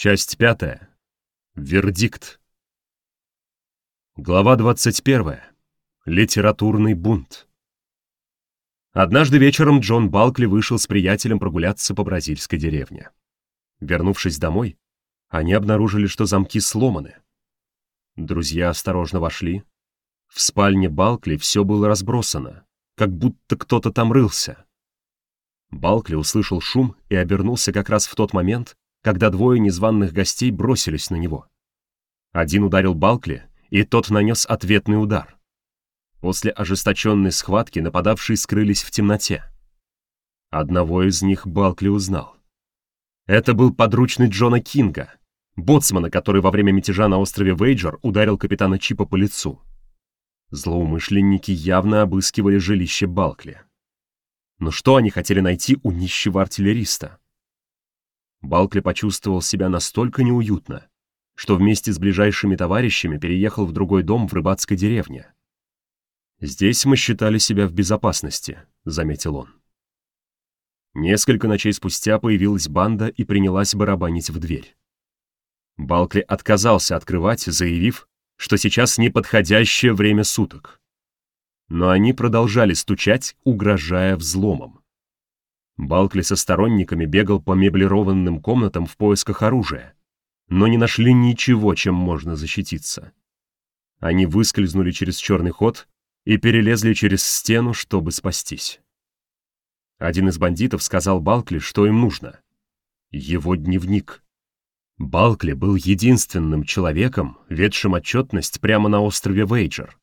Часть пятая. Вердикт. Глава 21. Литературный бунт. Однажды вечером Джон Балкли вышел с приятелем прогуляться по бразильской деревне. Вернувшись домой, они обнаружили, что замки сломаны. Друзья осторожно вошли. В спальне Балкли все было разбросано, как будто кто-то там рылся. Балкли услышал шум и обернулся как раз в тот момент, когда двое незваных гостей бросились на него. Один ударил Балкли, и тот нанес ответный удар. После ожесточенной схватки нападавшие скрылись в темноте. Одного из них Балкли узнал. Это был подручный Джона Кинга, боцмана, который во время мятежа на острове Вейджер ударил капитана Чипа по лицу. Злоумышленники явно обыскивали жилище Балкли. Но что они хотели найти у нищего артиллериста? Балкли почувствовал себя настолько неуютно, что вместе с ближайшими товарищами переехал в другой дом в рыбацкой деревне. «Здесь мы считали себя в безопасности», — заметил он. Несколько ночей спустя появилась банда и принялась барабанить в дверь. Балкли отказался открывать, заявив, что сейчас неподходящее время суток. Но они продолжали стучать, угрожая взломом. Балкли со сторонниками бегал по меблированным комнатам в поисках оружия, но не нашли ничего, чем можно защититься. Они выскользнули через черный ход и перелезли через стену, чтобы спастись. Один из бандитов сказал Балкли, что им нужно. Его дневник. Балкли был единственным человеком, ведшим отчетность прямо на острове Вейджер.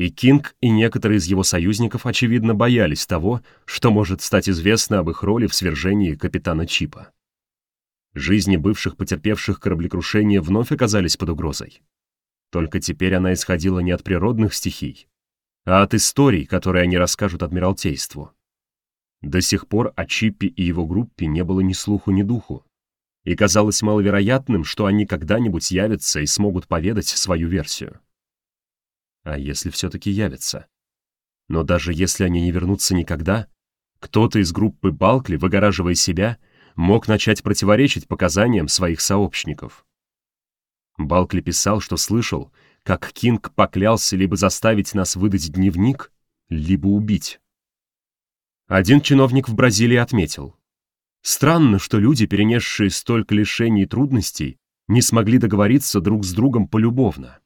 И Кинг и некоторые из его союзников, очевидно, боялись того, что может стать известно об их роли в свержении капитана Чипа. Жизни бывших потерпевших кораблекрушение вновь оказались под угрозой. Только теперь она исходила не от природных стихий, а от историй, которые они расскажут Адмиралтейству. До сих пор о Чипе и его группе не было ни слуху, ни духу, и казалось маловероятным, что они когда-нибудь явятся и смогут поведать свою версию. А если все-таки явятся? Но даже если они не вернутся никогда, кто-то из группы Балкли, выгораживая себя, мог начать противоречить показаниям своих сообщников. Балкли писал, что слышал, как Кинг поклялся либо заставить нас выдать дневник, либо убить. Один чиновник в Бразилии отметил. Странно, что люди, перенесшие столько лишений и трудностей, не смогли договориться друг с другом полюбовно.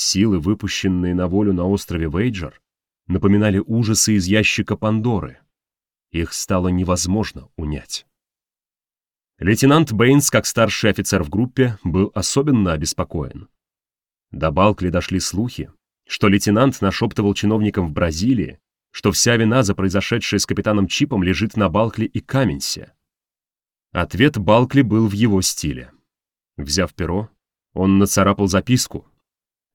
Силы, выпущенные на волю на острове Вейджер, напоминали ужасы из ящика Пандоры. Их стало невозможно унять. Лейтенант Бэйнс, как старший офицер в группе, был особенно обеспокоен. До Балкли дошли слухи, что лейтенант нашептывал чиновникам в Бразилии, что вся вина за произошедшее с капитаном Чипом лежит на Балкли и Каменсе. Ответ Балкли был в его стиле. Взяв перо, он нацарапал записку,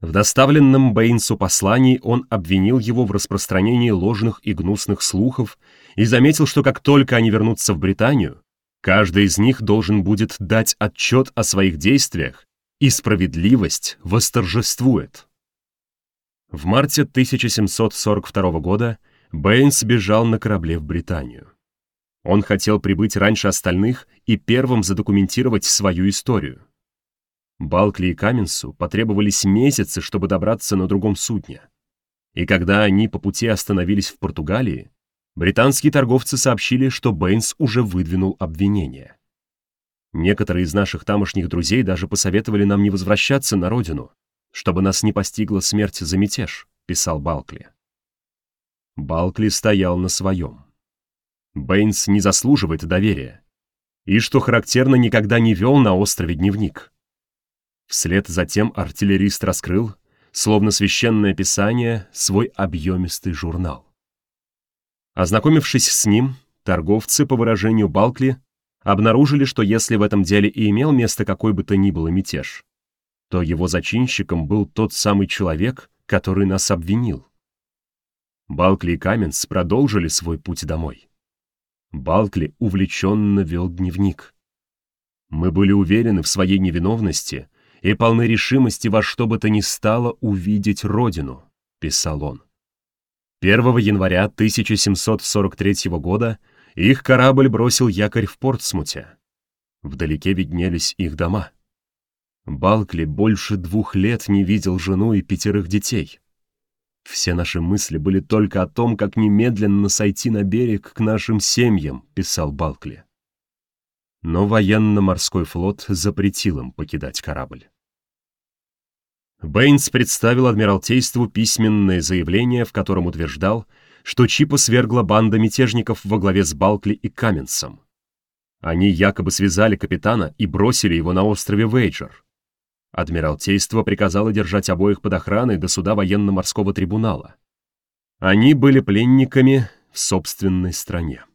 в доставленном Бэйнсу послании он обвинил его в распространении ложных и гнусных слухов и заметил, что как только они вернутся в Британию, каждый из них должен будет дать отчет о своих действиях, и справедливость восторжествует. В марте 1742 года Бэйнс бежал на корабле в Британию. Он хотел прибыть раньше остальных и первым задокументировать свою историю. Балкли и Камминсу потребовались месяцы, чтобы добраться на другом судне. И когда они по пути остановились в Португалии, британские торговцы сообщили, что Бэйнс уже выдвинул обвинение. Некоторые из наших тамошних друзей даже посоветовали нам не возвращаться на родину, чтобы нас не постигла смерть за мятеж, писал Балкли. Балкли стоял на своем. Бэйнс не заслуживает доверия. И, что характерно, никогда не вел на острове дневник. Вслед за тем артиллерист раскрыл, словно священное писание, свой объемистый журнал. Ознакомившись с ним, торговцы, по выражению Балкли, обнаружили, что если в этом деле и имел место какой бы то ни было мятеж, то его зачинщиком был тот самый человек, который нас обвинил. Балкли и Каменс продолжили свой путь домой. Балкли увлеченно вел дневник. Мы были уверены в своей невиновности и полны решимости во что бы то ни стало увидеть родину», — писал он. 1 января 1743 года их корабль бросил якорь в Портсмуте. Вдалеке виднелись их дома. Балкли больше двух лет не видел жену и пятерых детей. «Все наши мысли были только о том, как немедленно сойти на берег к нашим семьям», — писал Балкли. Но военно-морской флот запретил им покидать корабль. Бэйнс представил Адмиралтейству письменное заявление, в котором утверждал, что Чипа свергла банда мятежников во главе с Балкли и Каменсом. Они якобы связали капитана и бросили его на острове Вейджер. Адмиралтейство приказало держать обоих под охраной до суда военно-морского трибунала. Они были пленниками в собственной стране.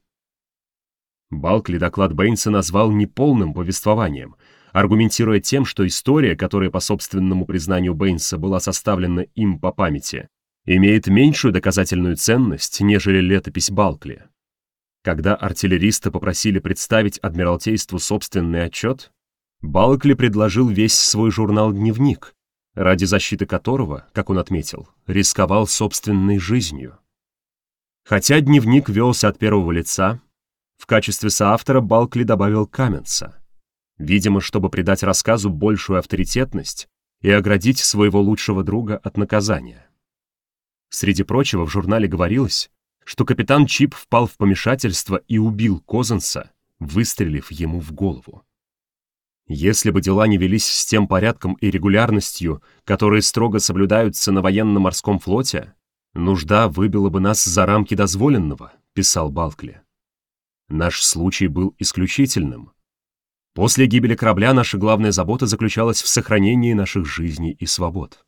Балкли доклад Бэйнса назвал неполным повествованием, аргументируя тем, что история, которая по собственному признанию Бэйнса была составлена им по памяти, имеет меньшую доказательную ценность, нежели летопись Балкли. Когда артиллеристы попросили представить Адмиралтейству собственный отчет, Балкли предложил весь свой журнал-дневник, ради защиты которого, как он отметил, рисковал собственной жизнью. Хотя дневник велся от первого лица, в качестве соавтора Балкли добавил Каменса, видимо, чтобы придать рассказу большую авторитетность и оградить своего лучшего друга от наказания. Среди прочего в журнале говорилось, что капитан Чип впал в помешательство и убил Козенса, выстрелив ему в голову. Если бы дела не велись с тем порядком и регулярностью, которые строго соблюдаются на военно-морском флоте, нужда выбила бы нас за рамки дозволенного, писал Балкли. Наш случай был исключительным. После гибели корабля наша главная забота заключалась в сохранении наших жизней и свобод.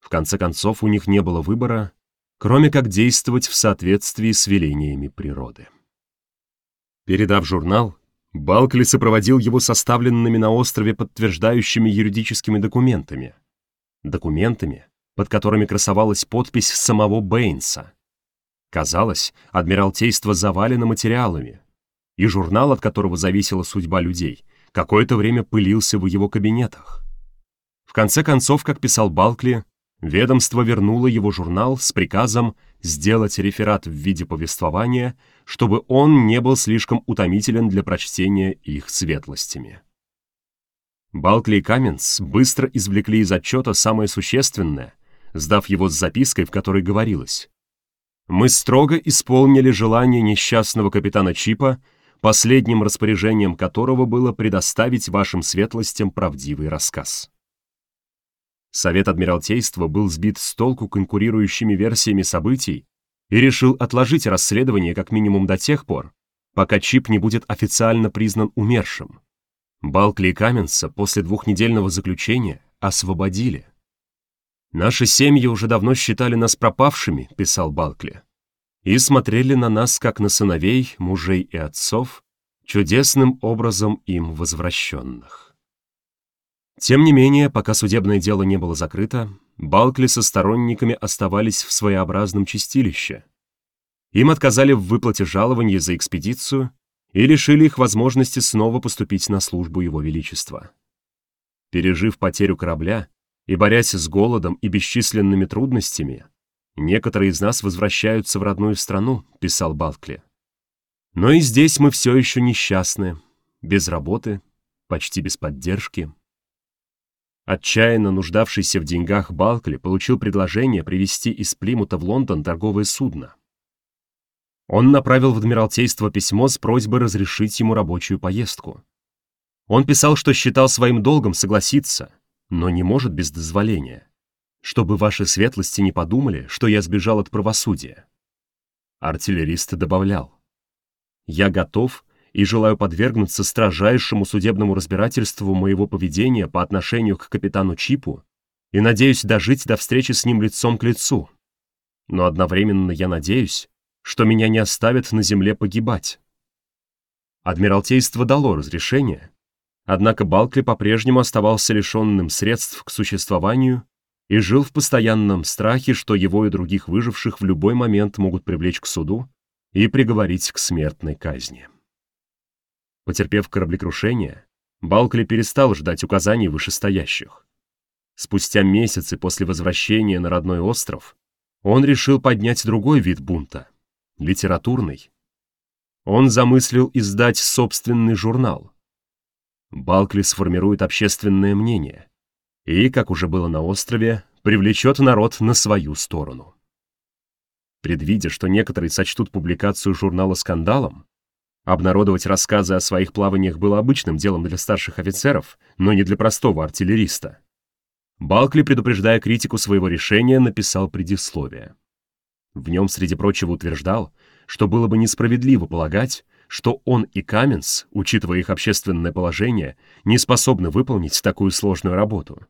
В конце концов, у них не было выбора, кроме как действовать в соответствии с велениями природы. Передав журнал, Балкли сопроводил его составленными на острове подтверждающими юридическими документами. Документами, под которыми красовалась подпись самого Бэйнса. Казалось, Адмиралтейство завалено материалами, и журнал, от которого зависела судьба людей, какое-то время пылился в его кабинетах. В конце концов, как писал Балкли, ведомство вернуло его журнал с приказом сделать реферат в виде повествования, чтобы он не был слишком утомителен для прочтения их светлостями. Балкли и Каменс быстро извлекли из отчета самое существенное, сдав его с запиской, в которой говорилось мы строго исполнили желание несчастного капитана Чипа, последним распоряжением которого было предоставить вашим светлостям правдивый рассказ. Совет Адмиралтейства был сбит с толку конкурирующими версиями событий и решил отложить расследование как минимум до тех пор, пока Чип не будет официально признан умершим. Балкли и Каменса после двухнедельного заключения освободили. «Наши семьи уже давно считали нас пропавшими», — писал Балкли, «и смотрели на нас, как на сыновей, мужей и отцов, чудесным образом им возвращенных». Тем не менее, пока судебное дело не было закрыто, Балкли со сторонниками оставались в своеобразном чистилище. Им отказали в выплате жалований за экспедицию и лишили их возможности снова поступить на службу Его Величества. Пережив потерю корабля, и борясь с голодом и бесчисленными трудностями, некоторые из нас возвращаются в родную страну, писал Балкли. Но и здесь мы все еще несчастны, без работы, почти без поддержки. Отчаянно нуждавшийся в деньгах Балкли получил предложение привезти из Плимута в Лондон торговое судно. Он направил в Адмиралтейство письмо с просьбой разрешить ему рабочую поездку. Он писал, что считал своим долгом согласиться — но не может без дозволения, чтобы ваши светлости не подумали, что я сбежал от правосудия. Артиллерист добавлял, «Я готов и желаю подвергнуться строжайшему судебному разбирательству моего поведения по отношению к капитану Чипу и надеюсь дожить до встречи с ним лицом к лицу. Но одновременно я надеюсь, что меня не оставят на земле погибать». Адмиралтейство дало разрешение, Однако Балкли по-прежнему оставался лишенным средств к существованию и жил в постоянном страхе, что его и других выживших в любой момент могут привлечь к суду и приговорить к смертной казни. Потерпев кораблекрушение, Балкли перестал ждать указаний вышестоящих. Спустя месяцы после возвращения на родной остров он решил поднять другой вид бунта — литературный. Он замыслил издать собственный журнал, Балкли сформирует общественное мнение и, как уже было на острове, привлечет народ на свою сторону. Предвидя, что некоторые сочтут публикацию журнала скандалом, обнародовать рассказы о своих плаваниях было обычным делом для старших офицеров, но не для простого артиллериста. Балкли, предупреждая критику своего решения, написал предисловие. В нем, среди прочего, утверждал, что было бы несправедливо полагать, что он и Каменс, учитывая их общественное положение, не способны выполнить такую сложную работу.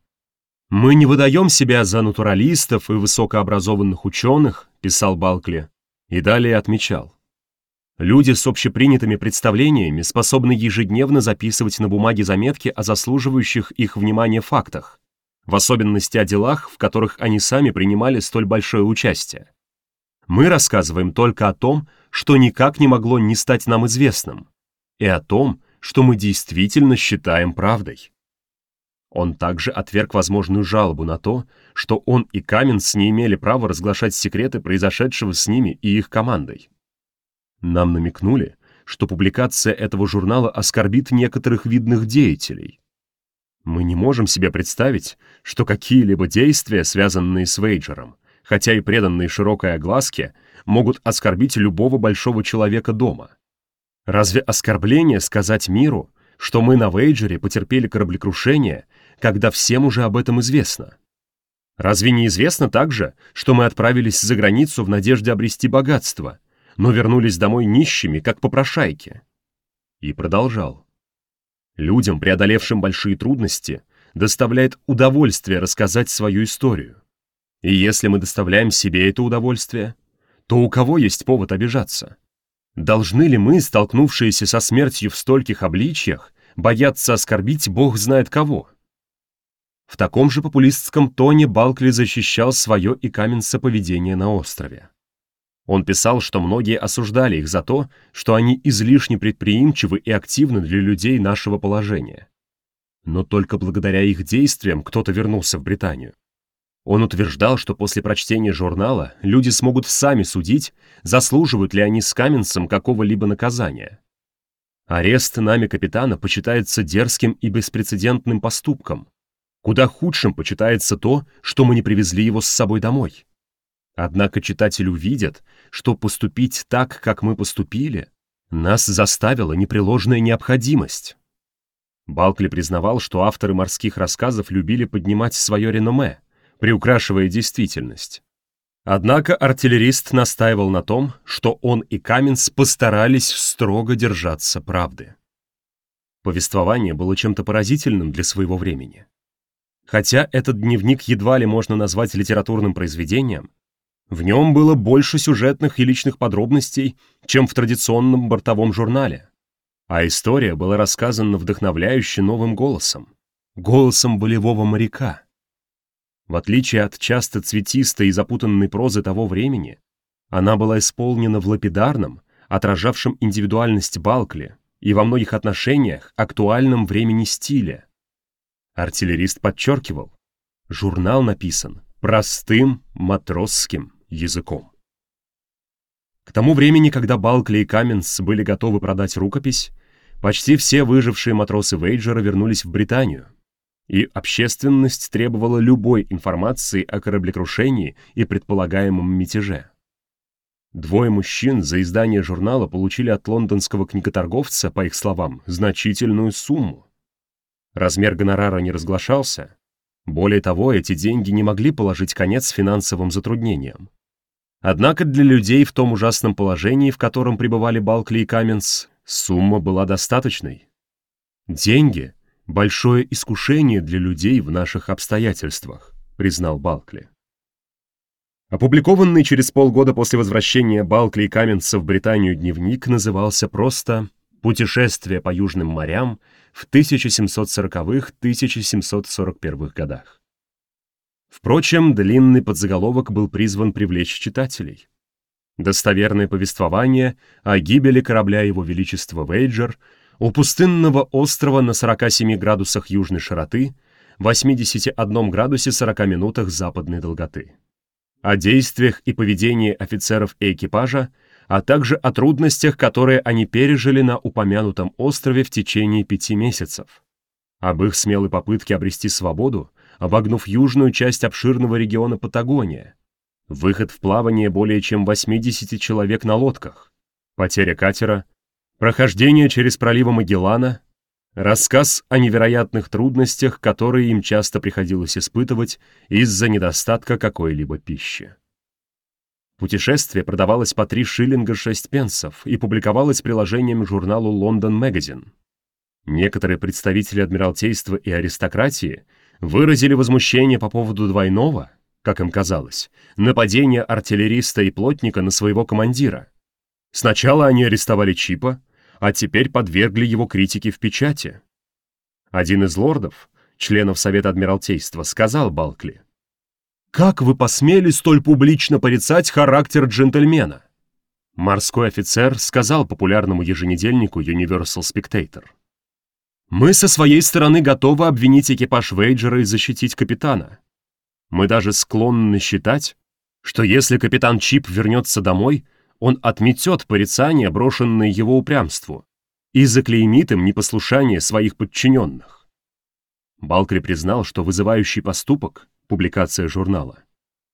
«Мы не выдаем себя за натуралистов и высокообразованных ученых», писал Балкли, и далее отмечал. Люди с общепринятыми представлениями способны ежедневно записывать на бумаге заметки о заслуживающих их внимания фактах, в особенности о делах, в которых они сами принимали столь большое участие. Мы рассказываем только о том, что никак не могло не стать нам известным, и о том, что мы действительно считаем правдой. Он также отверг возможную жалобу на то, что он и Каменс не имели права разглашать секреты произошедшего с ними и их командой. Нам намекнули, что публикация этого журнала оскорбит некоторых видных деятелей. Мы не можем себе представить, что какие-либо действия, связанные с Вейджером, хотя и преданные широкой огласке, могут оскорбить любого большого человека дома. Разве оскорбление сказать миру, что мы на Вейджере потерпели кораблекрушение, когда всем уже об этом известно? Разве не известно также, что мы отправились за границу в надежде обрести богатство, но вернулись домой нищими, как попрошайки? И продолжал. Людям, преодолевшим большие трудности, доставляет удовольствие рассказать свою историю. И если мы доставляем себе это удовольствие, то у кого есть повод обижаться? Должны ли мы, столкнувшиеся со смертью в стольких обличьях, бояться оскорбить Бог знает кого? В таком же популистском тоне Балкли защищал свое и Каменса поведение на острове. Он писал, что многие осуждали их за то, что они излишне предприимчивы и активны для людей нашего положения. Но только благодаря их действиям кто-то вернулся в Британию. Он утверждал, что после прочтения журнала люди смогут сами судить, заслуживают ли они с Каменсом какого-либо наказания. Арест нами капитана почитается дерзким и беспрецедентным поступком. Куда худшим почитается то, что мы не привезли его с собой домой. Однако читатель увидит, что поступить так, как мы поступили, нас заставила непреложная необходимость. Балкли признавал, что авторы морских рассказов любили поднимать свое реноме, приукрашивая действительность. Однако артиллерист настаивал на том, что он и Каменс постарались строго держаться правды. Повествование было чем-то поразительным для своего времени. Хотя этот дневник едва ли можно назвать литературным произведением, в нем было больше сюжетных и личных подробностей, чем в традиционном бортовом журнале. А история была рассказана вдохновляюще новым голосом. Голосом болевого моряка. В отличие от часто цветистой и запутанной прозы того времени, она была исполнена в лапидарном, отражавшем индивидуальность Балкли и во многих отношениях актуальном времени стиле. Артиллерист подчеркивал, журнал написан простым матросским языком. К тому времени, когда Балкли и Каменс были готовы продать рукопись, почти все выжившие матросы Вейджера вернулись в Британию, и общественность требовала любой информации о кораблекрушении и предполагаемом мятеже. Двое мужчин за издание журнала получили от лондонского книготорговца, по их словам, значительную сумму. Размер гонорара не разглашался. Более того, эти деньги не могли положить конец финансовым затруднениям. Однако для людей в том ужасном положении, в котором пребывали Балкли и Каменс, сумма была достаточной. Деньги — большое искушение для людей в наших обстоятельствах», признал Балкли. Опубликованный через полгода после возвращения Балкли и Каменца в Британию дневник назывался просто «Путешествие по Южным морям в 1740-1741 годах». Впрочем, длинный подзаголовок был призван привлечь читателей. Достоверное повествование о гибели корабля Его Величества Вейджер — у пустынного острова на 47 градусах южной широты, 81 градусе 40 минутах западной долготы. О действиях и поведении офицеров и экипажа, а также о трудностях, которые они пережили на упомянутом острове в течение пяти месяцев. об их смелой попытке обрести свободу, обогнув южную часть обширного региона Патагония, выход в плавание более чем 80 человек на лодках, потеря катера, прохождение через проливы Магеллана, рассказ о невероятных трудностях, которые им часто приходилось испытывать из-за недостатка какой-либо пищи. Путешествие продавалось по 3 шиллинга 6 пенсов и публиковалось приложением журналу «Лондон Magazine. Некоторые представители Адмиралтейства и аристократии выразили возмущение по поводу двойного, как им казалось, нападения артиллериста и плотника на своего командира. Сначала они арестовали Чипа, а теперь подвергли его критике в печати. Один из лордов, членов Совета Адмиралтейства, сказал Балкли, «Как вы посмели столь публично порицать характер джентльмена?» Морской офицер сказал популярному еженедельнику Universal Spectator, мы со своей стороны готовы обвинить экипаж Вейджера и защитить капитана. Мы даже склонны считать, что если капитан Чип вернется домой, он отметет порицание, брошенное его упрямству, и заклеймит им непослушание своих подчиненных. Балкри признал, что вызывающий поступок, публикация журнала,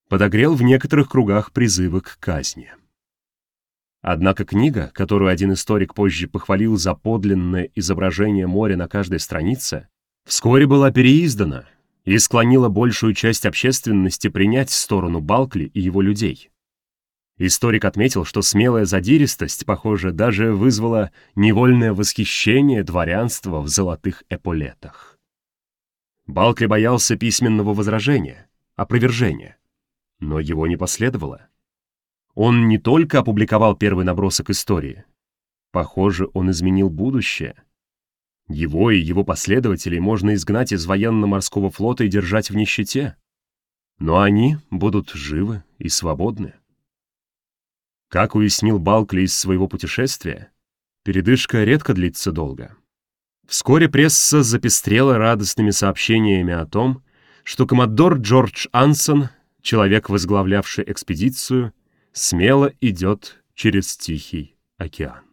подогрел в некоторых кругах призывы к казни. Однако книга, которую один историк позже похвалил за подлинное изображение моря на каждой странице, вскоре была переиздана и склонила большую часть общественности принять сторону Балкли и его людей. Историк отметил, что смелая задиристость, похоже, даже вызвала невольное восхищение дворянства в золотых эполетах. Балкли боялся письменного возражения, опровержения, но его не последовало. Он не только опубликовал первый набросок истории. Похоже, он изменил будущее. Его и его последователей можно изгнать из военно-морского флота и держать в нищете. Но они будут живы и свободны. Как уяснил Балкли из своего путешествия, передышка редко длится долго. Вскоре пресса запестрела радостными сообщениями о том, что коммодор Джордж Ансон, человек, возглавлявший экспедицию, смело идет через Тихий океан.